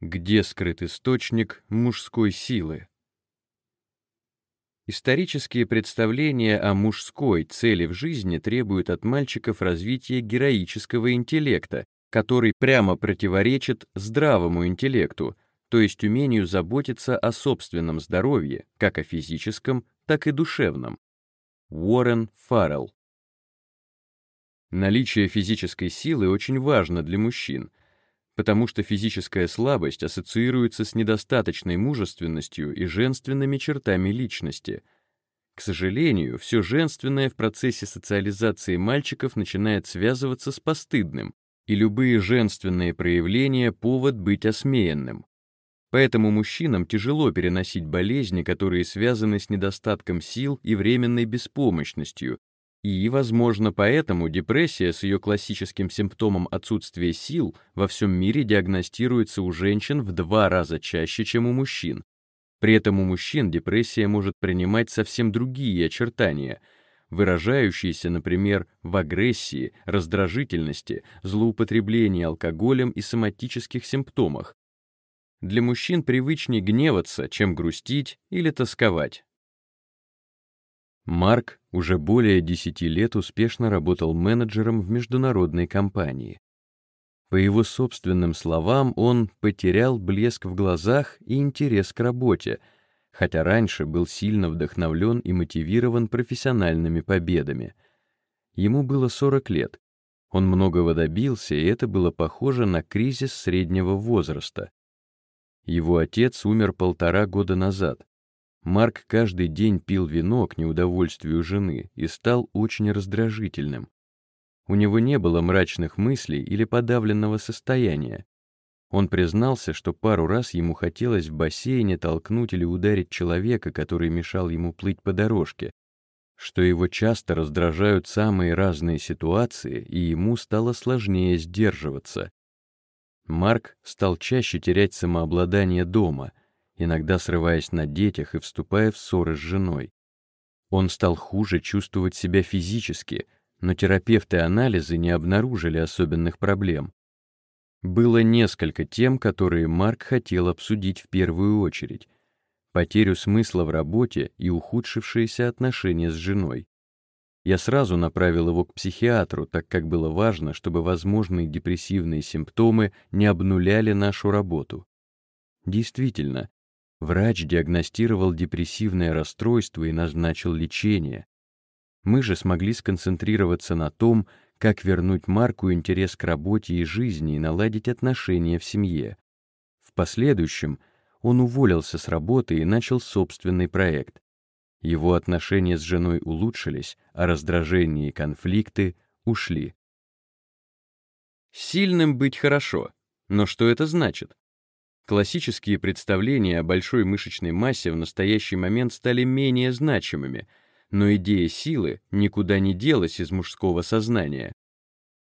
Где скрыт источник мужской силы? Исторические представления о мужской цели в жизни требуют от мальчиков развития героического интеллекта, который прямо противоречит здравому интеллекту, то есть умению заботиться о собственном здоровье, как о физическом, так и душевном. Уоррен Фаррелл Наличие физической силы очень важно для мужчин, потому что физическая слабость ассоциируется с недостаточной мужественностью и женственными чертами личности. К сожалению, все женственное в процессе социализации мальчиков начинает связываться с постыдным, и любые женственные проявления — повод быть осмеянным. Поэтому мужчинам тяжело переносить болезни, которые связаны с недостатком сил и временной беспомощностью, и, возможно, поэтому депрессия с ее классическим симптомом отсутствия сил во всем мире диагностируется у женщин в два раза чаще, чем у мужчин. При этом у мужчин депрессия может принимать совсем другие очертания, выражающиеся, например, в агрессии, раздражительности, злоупотреблении алкоголем и соматических симптомах. Для мужчин привычнее гневаться, чем грустить или тосковать. Марк уже более 10 лет успешно работал менеджером в международной компании. По его собственным словам, он потерял блеск в глазах и интерес к работе, хотя раньше был сильно вдохновлен и мотивирован профессиональными победами. Ему было 40 лет. Он многого добился, и это было похоже на кризис среднего возраста. Его отец умер полтора года назад. Марк каждый день пил вино к неудовольствию жены и стал очень раздражительным. У него не было мрачных мыслей или подавленного состояния. Он признался, что пару раз ему хотелось в бассейне толкнуть или ударить человека, который мешал ему плыть по дорожке, что его часто раздражают самые разные ситуации, и ему стало сложнее сдерживаться. Марк стал чаще терять самообладание дома — иногда срываясь на детях и вступая в ссоры с женой. Он стал хуже чувствовать себя физически, но терапевты анализы не обнаружили особенных проблем. Было несколько тем, которые Марк хотел обсудить в первую очередь. Потерю смысла в работе и ухудшившиеся отношения с женой. Я сразу направил его к психиатру, так как было важно, чтобы возможные депрессивные симптомы не обнуляли нашу работу. Действительно, Врач диагностировал депрессивное расстройство и назначил лечение. Мы же смогли сконцентрироваться на том, как вернуть Марку интерес к работе и жизни и наладить отношения в семье. В последующем он уволился с работы и начал собственный проект. Его отношения с женой улучшились, а раздражение и конфликты ушли. Сильным быть хорошо, но что это значит? Классические представления о большой мышечной массе в настоящий момент стали менее значимыми, но идея силы никуда не делась из мужского сознания.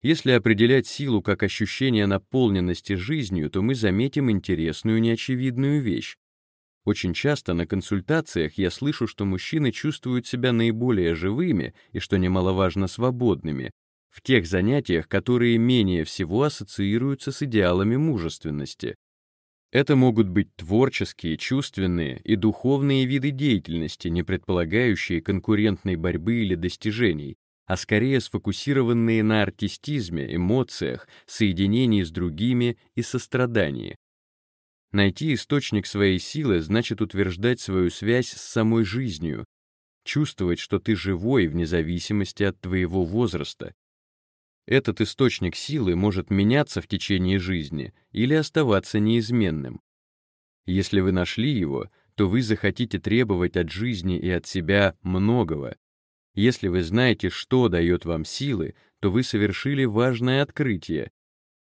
Если определять силу как ощущение наполненности жизнью, то мы заметим интересную неочевидную вещь. Очень часто на консультациях я слышу, что мужчины чувствуют себя наиболее живыми и, что немаловажно, свободными, в тех занятиях, которые менее всего ассоциируются с идеалами мужественности. Это могут быть творческие, чувственные и духовные виды деятельности, не предполагающие конкурентной борьбы или достижений, а скорее сфокусированные на артистизме, эмоциях, соединении с другими и сострадании. Найти источник своей силы значит утверждать свою связь с самой жизнью, чувствовать, что ты живой вне зависимости от твоего возраста, этот источник силы может меняться в течение жизни или оставаться неизменным. Если вы нашли его, то вы захотите требовать от жизни и от себя многого. Если вы знаете, что дает вам силы, то вы совершили важное открытие,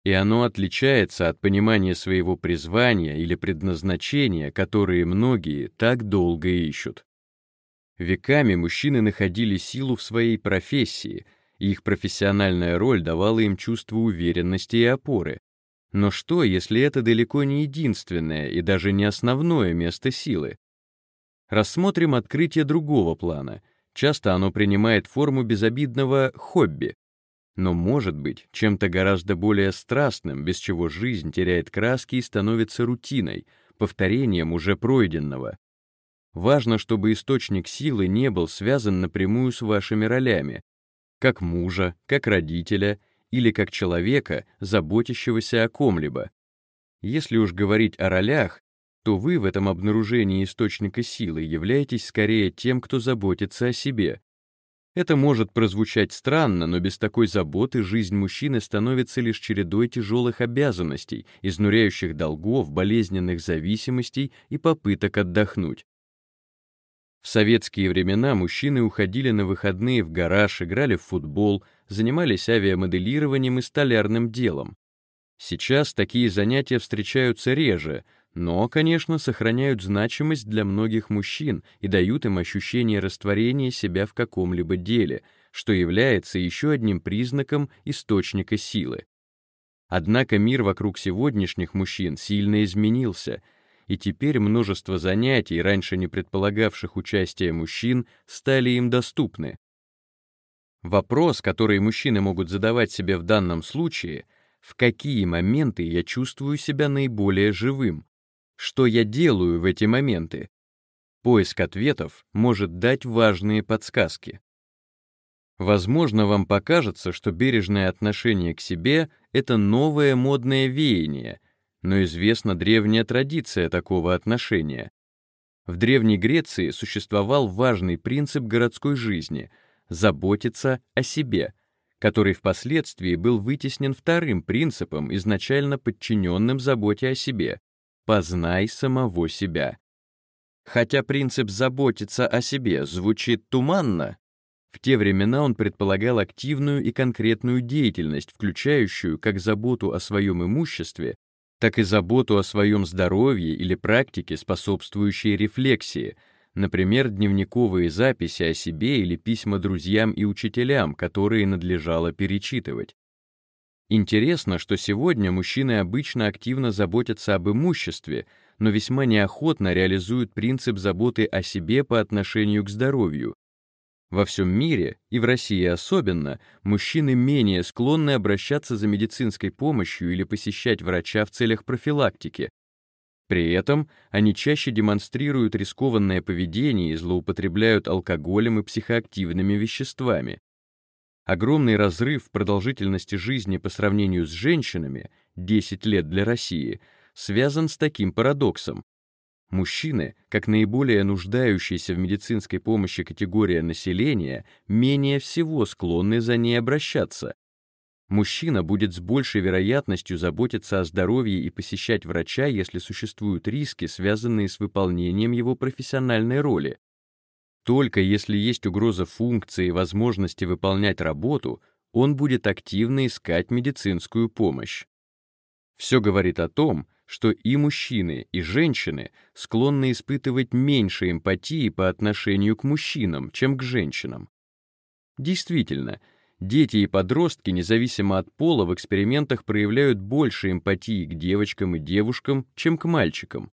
и оно отличается от понимания своего призвания или предназначения, которые многие так долго ищут. Веками мужчины находили силу в своей профессии — их профессиональная роль давала им чувство уверенности и опоры. Но что, если это далеко не единственное и даже не основное место силы? Рассмотрим открытие другого плана. Часто оно принимает форму безобидного хобби, но может быть чем-то гораздо более страстным, без чего жизнь теряет краски и становится рутиной, повторением уже пройденного. Важно, чтобы источник силы не был связан напрямую с вашими ролями, как мужа, как родителя или как человека, заботящегося о ком-либо. Если уж говорить о ролях, то вы в этом обнаружении источника силы являетесь скорее тем, кто заботится о себе, это может прозвучать странно, но без такой заботы жизнь мужчины становится лишь чередой тяжелых обязанностей, изнуряющих долгов, болезненных зависимостей и попыток отдохнуть. В советские времена мужчины уходили на выходные в гараж, играли в футбол, занимались авиамоделированием и столярным делом. Сейчас такие занятия встречаются реже, но, конечно, сохраняют значимость для многих мужчин и дают им ощущение растворения себя в каком-либо деле, что является еще одним признаком источника силы. Однако мир вокруг сегодняшних мужчин сильно изменился, и теперь множество занятий, раньше не предполагавших участия мужчин, стали им доступны. Вопрос, который мужчины могут задавать себе в данном случае, в какие моменты я чувствую себя наиболее живым, что я делаю в эти моменты? Поиск ответов может дать важные подсказки. Возможно, вам покажется, что бережное отношение к себе — это новое модное веяние, но известна древняя традиция такого отношения. В Древней Греции существовал важный принцип городской жизни — заботиться о себе, который впоследствии был вытеснен вторым принципом, изначально подчиненным заботе о себе «познай самого себя». Хотя принцип «заботиться о себе» звучит туманно, в те времена он предполагал активную и конкретную деятельность, включающую как заботу о своем имуществе, так и заботу о своем здоровье или практике, способствующие рефлексии, например, дневниковые записи о себе или письма друзьям и учителям, которые надлежало перечитывать. Интересно, что сегодня мужчины обычно активно заботятся об имуществе, но весьма неохотно реализуют принцип заботы о себе по отношению к здоровью. Во всем мире, и в России особенно, мужчины менее склонны обращаться за медицинской помощью или посещать врача в целях профилактики. При этом они чаще демонстрируют рискованное поведение и злоупотребляют алкоголем и психоактивными веществами. Огромный разрыв в продолжительности жизни по сравнению с женщинами, 10 лет для России, связан с таким парадоксом. Мужчины, как наиболее нуждающиеся в медицинской помощи категория населения, менее всего склонны за ней обращаться. Мужчина будет с большей вероятностью заботиться о здоровье и посещать врача, если существуют риски, связанные с выполнением его профессиональной роли. Только если есть угроза функции и возможности выполнять работу, он будет активно искать медицинскую помощь. Все говорит о том, что и мужчины, и женщины склонны испытывать меньше эмпатии по отношению к мужчинам, чем к женщинам. Действительно, дети и подростки, независимо от пола, в экспериментах проявляют больше эмпатии к девочкам и девушкам, чем к мальчикам.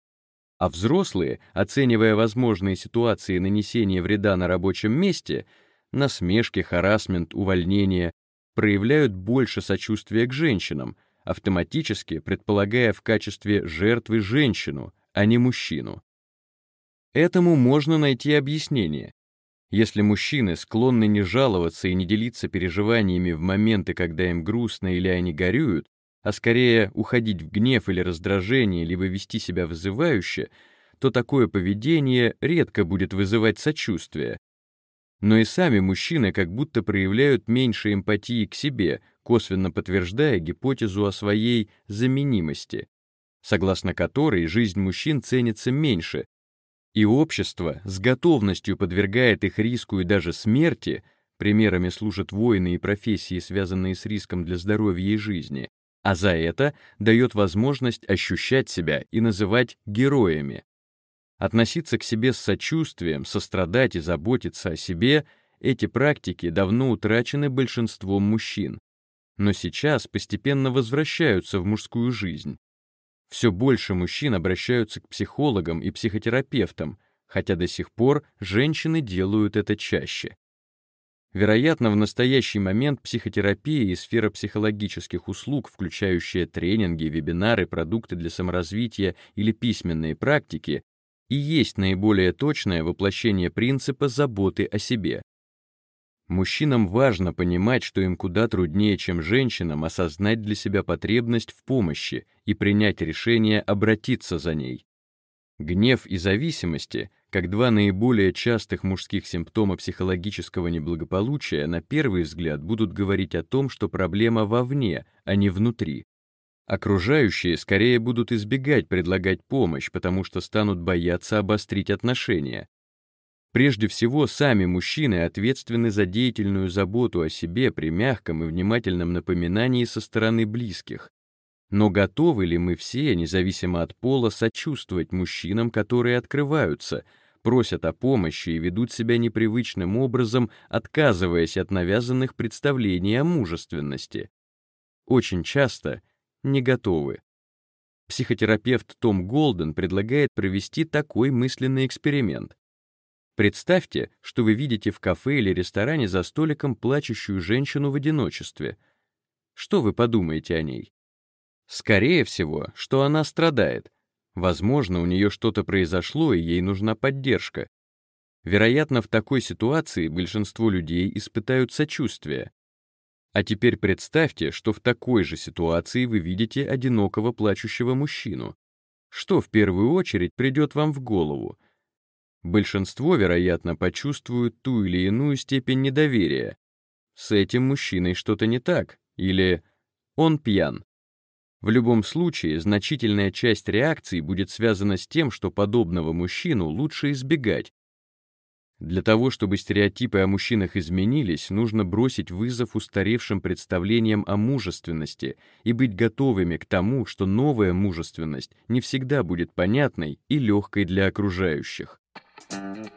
А взрослые, оценивая возможные ситуации нанесения вреда на рабочем месте, насмешки, харасмент, увольнение, проявляют больше сочувствия к женщинам, автоматически предполагая в качестве жертвы женщину, а не мужчину. Этому можно найти объяснение. Если мужчины склонны не жаловаться и не делиться переживаниями в моменты, когда им грустно или они горюют, а скорее уходить в гнев или раздражение, либо вести себя вызывающе, то такое поведение редко будет вызывать сочувствие. Но и сами мужчины как будто проявляют меньше эмпатии к себе, косвенно подтверждая гипотезу о своей заменимости, согласно которой жизнь мужчин ценится меньше, и общество с готовностью подвергает их риску и даже смерти, примерами служат войны и профессии, связанные с риском для здоровья и жизни, а за это дает возможность ощущать себя и называть героями. Относиться к себе с сочувствием, сострадать и заботиться о себе — эти практики давно утрачены большинством мужчин, но сейчас постепенно возвращаются в мужскую жизнь. Все больше мужчин обращаются к психологам и психотерапевтам, хотя до сих пор женщины делают это чаще. Вероятно, в настоящий момент психотерапия и сфера психологических услуг, включающая тренинги, вебинары, продукты для саморазвития или письменные практики, и есть наиболее точное воплощение принципа заботы о себе. Мужчинам важно понимать, что им куда труднее, чем женщинам, осознать для себя потребность в помощи и принять решение обратиться за ней. Гнев и зависимости, как два наиболее частых мужских симптома психологического неблагополучия, на первый взгляд будут говорить о том, что проблема вовне, а не внутри. Окружающие скорее будут избегать предлагать помощь, потому что станут бояться обострить отношения, Прежде всего, сами мужчины ответственны за деятельную заботу о себе при мягком и внимательном напоминании со стороны близких. Но готовы ли мы все, независимо от пола, сочувствовать мужчинам, которые открываются, просят о помощи и ведут себя непривычным образом, отказываясь от навязанных представлений о мужественности? Очень часто не готовы. Психотерапевт Том Голден предлагает провести такой мысленный эксперимент. Представьте, что вы видите в кафе или ресторане за столиком плачущую женщину в одиночестве. Что вы подумаете о ней? Скорее всего, что она страдает. Возможно, у нее что-то произошло, и ей нужна поддержка. Вероятно, в такой ситуации большинство людей испытают сочувствие. А теперь представьте, что в такой же ситуации вы видите одинокого плачущего мужчину. Что в первую очередь придет вам в голову? Большинство, вероятно, почувствуют ту или иную степень недоверия. С этим мужчиной что-то не так, или он пьян. В любом случае, значительная часть реакций будет связана с тем, что подобного мужчину лучше избегать. Для того, чтобы стереотипы о мужчинах изменились, нужно бросить вызов устаревшим представлениям о мужественности и быть готовыми к тому, что новая мужественность не всегда будет понятной и легкой для окружающих. Thank you.